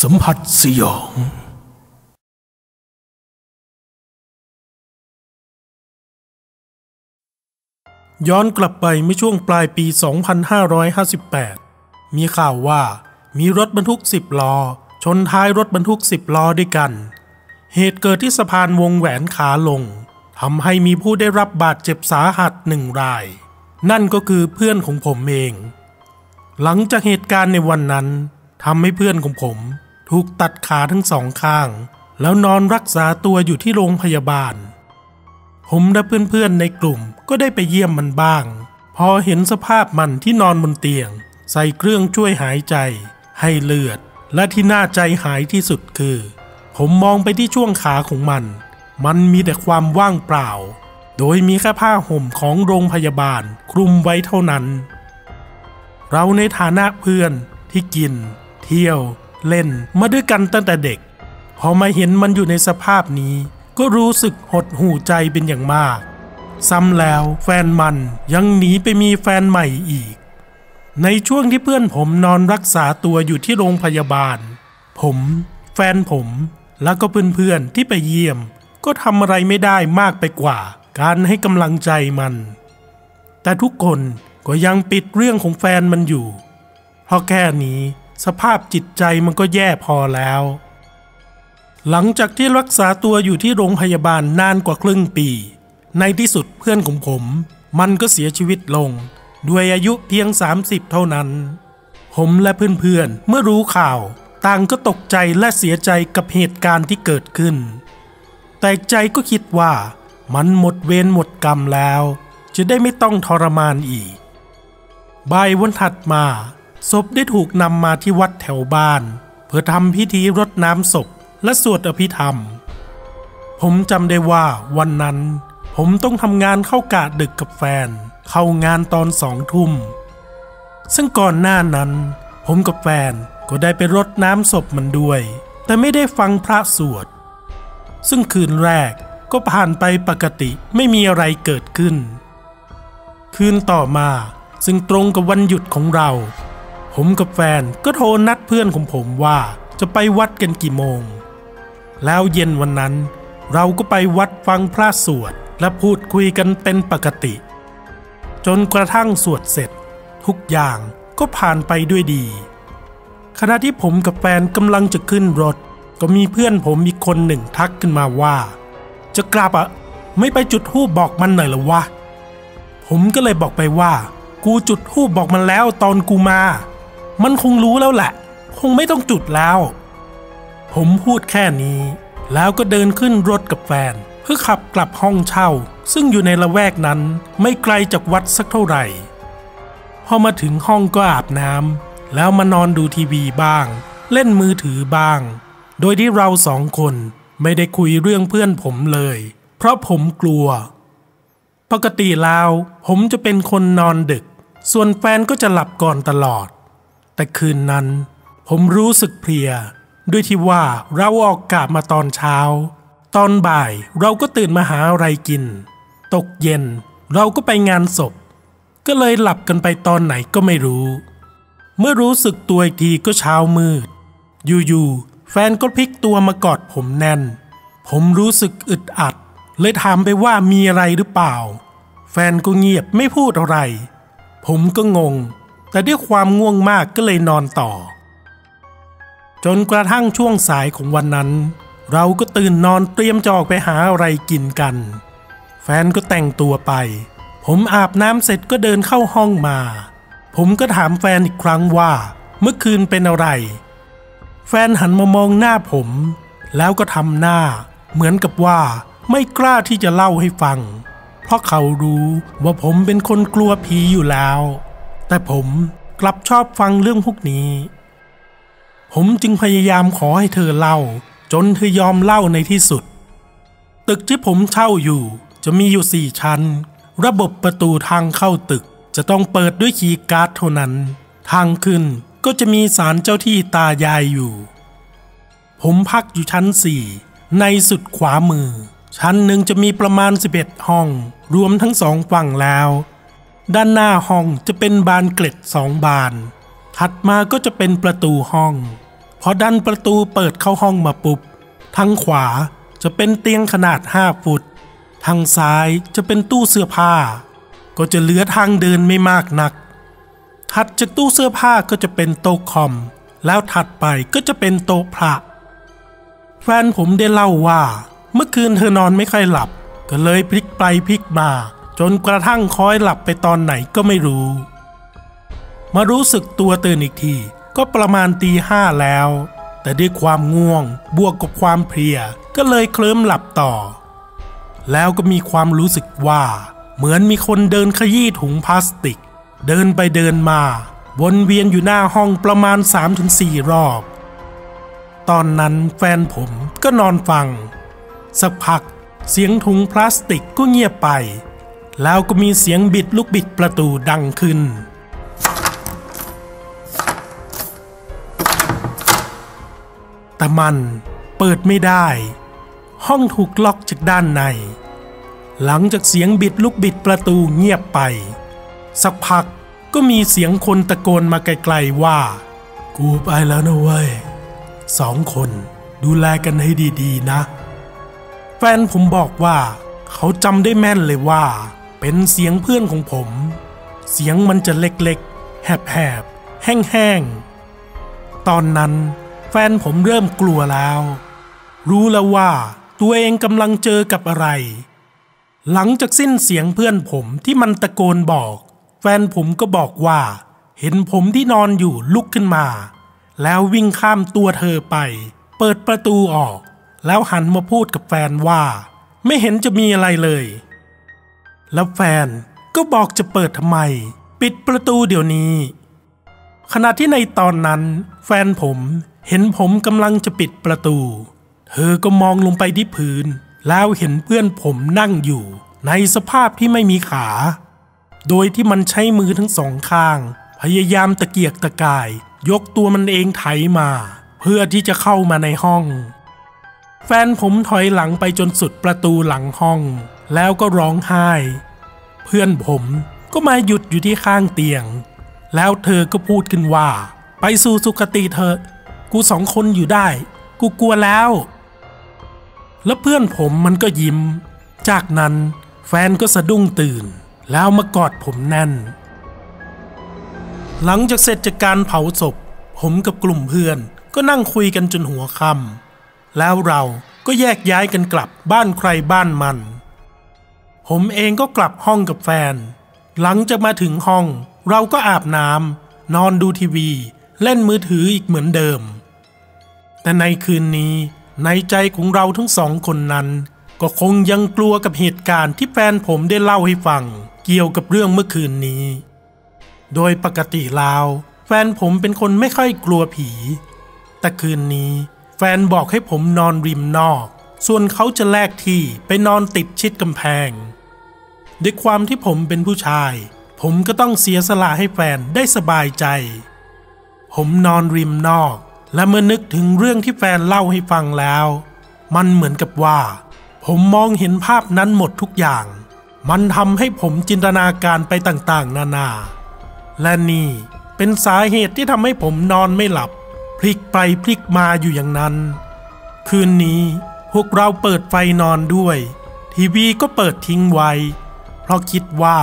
สัมผัสสยอง ย้อนกลับไปเมื่อช่วงปลายปี 2558 มีข่าวว่ามีรถบรรทุก 10 ล้อ ชนท้ายรถบรรทุก 10 ล้อด้วยกัน เหตุเกิดที่สะพานวงแหวนขาลงทำให้มีผู้ได้รับบาดเจ็บสาหัสหนึ่งราย นั่นก็คือเพื่อนของผมเอง หลังจากเหตุการณ์ในวันนั้นทำให้เพื่อนของผม ถูกตัดขาทั้งสองข้าง แล้วนอนรักษาตัวอยู่ที่โรงพยาบาล ผมและเพื่อนๆในกลุ่มก็ได้ไปเยี่ยมมันบ้าง พอเห็นสภาพมันที่นอนบนเตียง ใส่เครื่องช่วยหายใจ ให้เลือด และที่น่าใจหายที่สุดคือ ผมมองไปที่ช่วงขาของมัน มันมีแต่ความว่างเปล่า โดยมีแค่ผ้าห่มของโรงพยาบาลคลุมไว้เท่านั้น เราในฐานะเพื่อนที่กิน เที่ยว เล่นมาด้วยกันตั้งแต่เด็ก พอมาเห็นมันอยู่ในสภาพนี้ ก็รู้สึกหดหู่ใจเป็นอย่างมาก ซ้ำแล้วแฟนมันยังหนีไปมีแฟนใหม่อีก ในช่วงที่เพื่อนผมนอนรักษาตัวอยู่ที่โรงพยาบาล ผม แฟนผมแล้วก็เพื่อนๆที่ไปเยี่ยม ก็ทำอะไรไม่ได้มากไปกว่า การให้กำลังใจมัน แต่ทุกคนก็ยังปิดเรื่องของแฟนมันอยู่ เพราะแค่นี้ สภาพจิตใจมันก็แย่พอแล้ว หลังจากที่รักษาตัวอยู่ที่โรงพยาบาลนานกว่าครึ่งปี ในที่สุดเพื่อนของผม มันก็เสียชีวิตลง ด้วยอายุเพียง 30 เท่านั้น ผมและเพื่อนๆเมื่อรู้ข่าว ต่างก็ตกใจและเสียใจกับเหตุการณ์ที่เกิดขึ้น แต่ใจก็คิดว่ามันหมดเวรหมดกรรมแล้ว จะได้ไม่ต้องทรมานอีกบ่ายวันถัดมา ศพได้ถูกนำมาที่วัดแถวบ้าน เพื่อทำพิธีรดน้ำศพและสวดอภิธรรม ผมจำได้ว่าวันนั้น ผมต้องทำงานเข้ากะดึกกับแฟน เข้างานตอนสองทุ่ม ซึ่งก่อนหน้านั้น ผมกับแฟนก็ได้ไปรดน้ำศพมันด้วย แต่ไม่ได้ฟังพระสวด ซึ่งคืนแรกก็ผ่านไปปกติไม่มีอะไรเกิดขึ้น คืนต่อมาซึ่งตรงกับวันหยุดของเรา ผมกับแฟนก็โทรนัดเพื่อนของผมว่าจะไปวัดกันกี่โมง แล้วเย็นวันนั้น เราก็ไปวัดฟังพระสวดและพูดคุยกันเป็นปกติ จนกระทั่งสวดเสร็จ ทุกอย่างก็ผ่านไปด้วยดี ขณะที่ผมกับแฟนกำลังจะขึ้นรถ ก็มีเพื่อนผมอีกคนหนึ่งทักขึ้นมาว่า จะกลับอะไม่ไปจุดธูปบอกมันหน่อยหรอวะ ผมก็เลยบอกไปว่า กูจุดธูปบอกมันแล้วตอนกูมา มันคงรู้แล้วแหละ คงไม่ต้องจุดแล้ว ผมพูดแค่นี้ แล้วก็เดินขึ้นรถกับแฟน เพื่อขับกลับห้องเช่า ซึ่งอยู่ในละแวกนั้นไม่ไกลจากวัดสักเท่าไหร่ พอมาถึงห้องก็อาบน้ำแล้วมานอนดูทีวีบ้าง เล่นมือถือบ้าง โดยที่เราสองคนไม่ได้คุยเรื่องเพื่อนผมเลย เพราะผมกลัว ปกติแล้วผมจะเป็นคนนอนดึก ส่วนแฟนก็จะหลับก่อนตลอด แต่คืนนั้น ผมรู้สึกเพลีย ด้วยที่ว่าเราออกกะมาตอนเช้า ตอนบ่ายเราก็ตื่นมาหาอะไรกิน ตกเย็นเราก็ไปงานศพ ก็เลยหลับกันไปตอนไหนก็ไม่รู้ เมื่อรู้สึกตัวอีกทีก็เช้ามืด อยู่ๆแฟนก็พลิกตัวมากอดผมแน่น ผมรู้สึกอึดอัด เลยถามไปว่ามีอะไรหรือเปล่า แฟนก็เงียบไม่พูดอะไร ผมก็งง แต่ด้วยความง่วงมากก็เลยนอนต่อ จนกระทั่งช่วงสายของวันนั้น เราก็ตื่นนอนเตรียมจะออกไปหาอะไรกินกัน แฟนก็แต่งตัวไป ผมอาบน้ำเสร็จก็เดินเข้าห้องมา ผมก็ถามแฟนอีกครั้งว่า เมื่อคืนเป็นอะไร แฟนหันมามองหน้าผม แล้วก็ทำหน้า เหมือนกับว่าไม่กล้าที่จะเล่าให้ฟัง เพราะเขารู้ว่าผมเป็นคนกลัวผีอยู่แล้ว แต่ผมกลับชอบฟังเรื่องพวกนี้ ผมจึงพยายามขอให้เธอเล่า จนเธอยอมเล่าในที่สุด ตึกที่ผมเช่าอยู่จะมีอยู่สี่ชั้น ระบบประตูทางเข้าตึกจะต้องเปิดด้วยคีย์การ์ดเท่านั้น ทางขึ้นก็จะมีศาลเจ้าที่ตายายอยู่ ผมพักอยู่ชั้นสี่ในสุดขวามือ ชั้นหนึ่งจะมีประมาณ 11 ห้อง รวมทั้งสองฝั่งแล้ว ด้านหน้าห้องจะเป็นบานเกล็ดสองบาน ถัดมาก็จะเป็นประตูห้องพอดันประตูเปิดเข้าห้องมาปุ๊บ ทางขวาจะเป็นเตียงขนาดห้าฟุต ทางซ้ายจะเป็นตู้เสื้อผ้า ก็จะเหลือทางเดินไม่มากนัก ถัดจากตู้เสื้อผ้าก็จะเป็นโต๊ะคอม แล้วถัดไปก็จะเป็นโต๊ะพระ แฟนผมได้เล่าว่า เมื่อคืนเธอนอนไม่ค่อยหลับ ก็เลยพลิกไปพลิกมา จนกระทั่งคอยหลับไปตอนไหนก็ไม่รู้ มารู้สึกตัวตื่นอีกทีก็ประมาณตีห้าแล้ว แต่ด้วยความง่วงบวกกับความเพลียก็เลยเคลิ้มหลับต่อ แล้วก็มีความรู้สึกว่า เหมือนมีคนเดินขยี้ถุงพลาสติก เดินไปเดินมา วนเวียนอยู่หน้าห้องประมาณ 3-4 รอบ ตอนนั้นแฟนผมก็นอนฟัง สักพักเสียงถุงพลาสติกก็เงียบไป แล้วก็มีเสียงบิดลูกบิดประตูดังขึ้น แต่มันเปิดไม่ได้ ห้องถูกล็อกจากด้านใน หลังจากเสียงบิดลูกบิดประตูเงียบไป สักพักก็มีเสียงคนตะโกนมาไกลๆว่า กูไปแล้วนะเว้ยสองคนดูแลกันให้ดีๆนะ แฟนผมบอกว่าเขาจำได้แม่นเลยว่า เป็นเสียงเพื่อนของผม เสียงมันจะเล็กๆ แหบๆ แห้งๆ ตอนนั้นแฟนผมเริ่มกลัวแล้ว รู้แล้วว่าตัวเองกำลังเจอกับอะไร หลังจากสิ้นเสียงเพื่อนผมที่มันตะโกนบอก แฟนผมก็บอกว่า เห็นผมที่นอนอยู่ลุกขึ้นมา แล้ววิ่งข้ามตัวเธอไป เปิดประตูออก แล้วหันมาพูดกับแฟนว่า ไม่เห็นจะมีอะไรเลย แล้วแฟนก็บอกจะเปิดทำไม ปิดประตูเดี๋ยวนี้ ขณะที่ในตอนนั้น แฟนผมเห็นผมกำลังจะปิดประตู เธอก็มองลงไปที่พื้น แล้วเห็นเพื่อนผมนั่งอยู่ ในสภาพที่ไม่มีขา โดยที่มันใช้มือทั้งสองข้าง พยายามตะเกียกตะกาย ยกตัวมันเองไถมา เพื่อที่จะเข้ามาในห้อง แฟนผมถอยหลังไปจนสุดประตูหลังห้อง แล้วก็ร้องไห้ เพื่อนผมก็มาหยุดอยู่ที่ข้างเตียง แล้วเธอก็พูดขึ้นว่า ไปสู่สุคติเถอะ กูสองคนอยู่ได้ กูกลัวแล้ว แล้วเพื่อนผมมันก็ยิ้ม จากนั้นแฟนก็สะดุ้งตื่น แล้วมากอดผมแน่น หลังจากเสร็จจากการเผาศพ ผมกับกลุ่มเพื่อนก็นั่งคุยกันจนหัวค่ำแล้วเราก็แยกย้ายกันกลับบ้านใครบ้านมัน ผมเองก็กลับห้องกับแฟน หลังจากมาถึงห้อง เราก็อาบน้ำนอนดูทีวี เล่นมือถืออีกเหมือนเดิม แต่ในคืนนี้ในใจของเราทั้งสองคนนั้น ก็คงยังกลัวกับเหตุการณ์ที่แฟนผมได้เล่าให้ฟัง เกี่ยวกับเรื่องเมื่อคืนนี้ โดยปกติแล้วแฟนผมเป็นคนไม่ค่อยกลัวผี แต่คืนนี้ แฟนบอกให้ผมนอนริมนอก ส่วนเขาจะแลกที่ไปนอนติดชิดกำแพง ด้วยความที่ผมเป็นผู้ชาย ผมก็ต้องเสียสละให้แฟนได้สบายใจ ผมนอนริมนอก และเมื่อนึกถึงเรื่องที่แฟนเล่าให้ฟังแล้ว มันเหมือนกับว่า ผมมองเห็นภาพนั้นหมดทุกอย่าง มันทำให้ผมจินตนาการไปต่างๆ นานา และนี่เป็นสาเหตุที่ทำให้ผมนอนไม่หลับ พลิกไปพลิกมาอยู่อย่างนั้น คืนนี้พวกเราเปิดไฟนอนด้วย ทีวีก็เปิดทิ้งไว้ ราะคิดว่า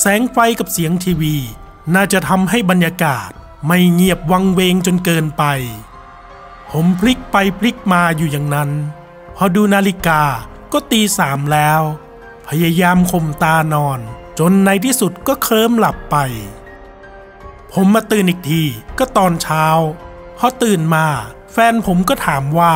แสงไฟกับเสียงทีวี น่าจะทำให้บรรยากาศไม่เงียบวังเวงจนเกินไป ผมพลิกไปพลิกมาอยู่อย่างนั้น พอดูนาฬิกาก็ตีสามแล้ว พยายามข่มตานอน จนในที่สุดก็เคลิ้มหลับไป ผมมาตื่นอีกทีก็ตอนเช้า พอตื่นมาแฟนผมก็ถามว่า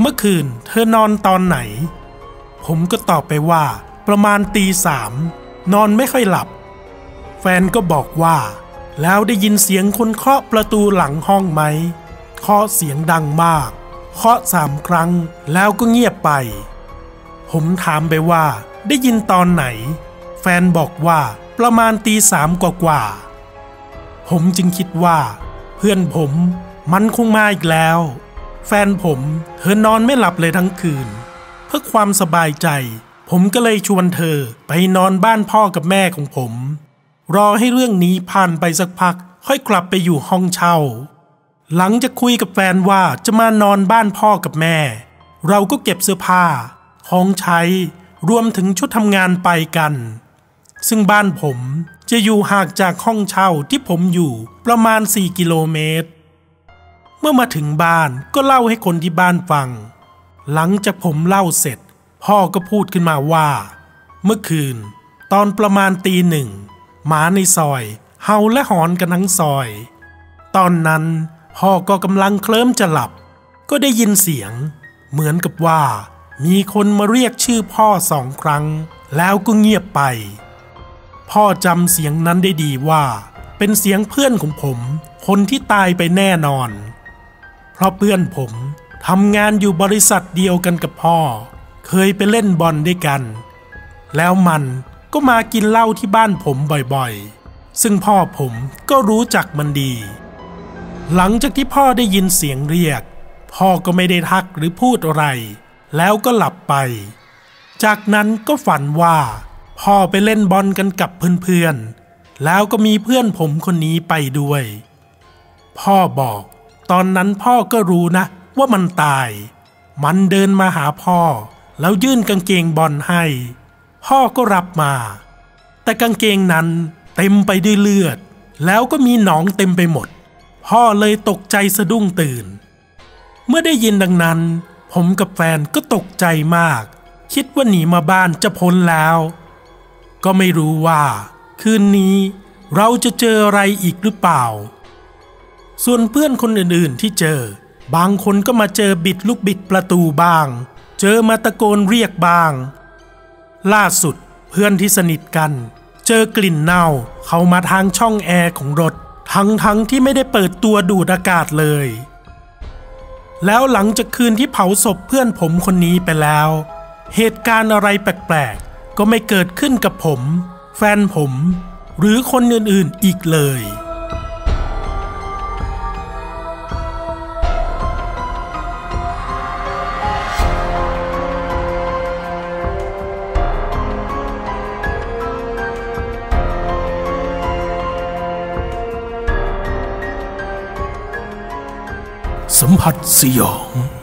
เมื่อคืนเธอนอนตอนไหน ผมก็ตอบไปว่า ประมาณตีสามนอนไม่ค่อยหลับ แฟนก็บอกว่า แล้วได้ยินเสียงคนเคาะประตูหลังห้องไหมเคาะเสียงดังมาก เคาะสามครั้งแล้วก็เงียบไป ผมถามไปว่า ได้ยินตอนไหน แฟนบอกว่าประมาณตีสามกว่าๆผมจึงคิดว่า เพื่อนผมมันคงมาอีกแล้ว แฟนผมเธอนอนไม่หลับเลยทั้งคืน เพื่อความสบายใจ ผมก็เลยชวนเธอไปนอนบ้านพ่อกับแม่ของผม รอให้เรื่องนี้ผ่านไปสักพัก ค่อยกลับไปอยู่ห้องเช่า หลังจากคุยกับแฟนว่าจะมานอนบ้านพ่อกับแม่ เราก็เก็บเสื้อผ้า ของใช้ รวมถึงชุดทำงานไปกัน ซึ่งบ้านผมจะอยู่ห่างจากห้องเช่าที่ผมอยู่ประมาณ 4 กิโลเมตร เมื่อมาถึงบ้านก็เล่าให้คนที่บ้านฟัง หลังจากผมเล่าเสร็จ พ่อก็พูดขึ้นมาว่า เมื่อคืน ตอนประมาณตีหนึ่งหมาในซอย เห่าและหอนกันทั้งซอย ตอนนั้นพ่อก็กำลังเคลิ้มจะหลับ ก็ได้ยินเสียง เหมือนกับว่า มีคนมาเรียกชื่อพ่อสองครั้ง แล้วก็เงียบไป พ่อจำเสียงนั้นได้ดีว่า เป็นเสียงเพื่อนของผม คนที่ตายไปแน่นอน เพราะเพื่อนผมทำงานอยู่บริษัทเดียวกันกับพ่อ เคยไปเล่นบอลด้วยกัน แล้วมันก็มากินเหล้าที่บ้านผมบ่อยๆ ซึ่งพ่อผมก็รู้จักมันดี หลังจากที่พ่อได้ยินเสียงเรียก พ่อก็ไม่ได้ทักหรือพูดอะไร แล้วก็หลับไป จากนั้นก็ฝันว่า พ่อไปเล่นบอลกันกับเพื่อนๆ แล้วก็มีเพื่อนผมคนนี้ไปด้วย พ่อบอกตอนนั้นพ่อก็รู้นะว่ามันตาย มันเดินมาหาพ่อ แล้วยื่นกางเกงบอลให้ พ่อก็รับมา แต่กางเกงนั้นเต็มไปด้วยเลือด แล้วก็มีหนองเต็มไปหมด พ่อเลยตกใจสะดุ้งตื่น เมื่อได้ยินดังนั้น ผมกับแฟนก็ตกใจมาก คิดว่าหนีมาบ้านจะพ้นแล้ว ก็ไม่รู้ว่า คืนนี้เราจะเจออะไรอีกหรือเปล่า ส่วนเพื่อนคนอื่นๆที่เจอ บางคนก็มาเจอบิดลูกบิดประตูบ้าง เจอมาตะโกนเรียกบ้าง ล่าสุดเพื่อนที่สนิทกัน เจอกลิ่นเน่าเข้ามาทางช่องแอร์ของรถ ทั้งทั้งที่ไม่ได้เปิดตัวดูดอากาศเลย แล้วหลังจากคืนที่เผาศพเพื่อนผมคนนี้ไปแล้ว เหตุการณ์อะไรแปลกๆ ก็ไม่เกิดขึ้นกับผม แฟนผม หรือคนอื่นๆอีกเลย See y'all.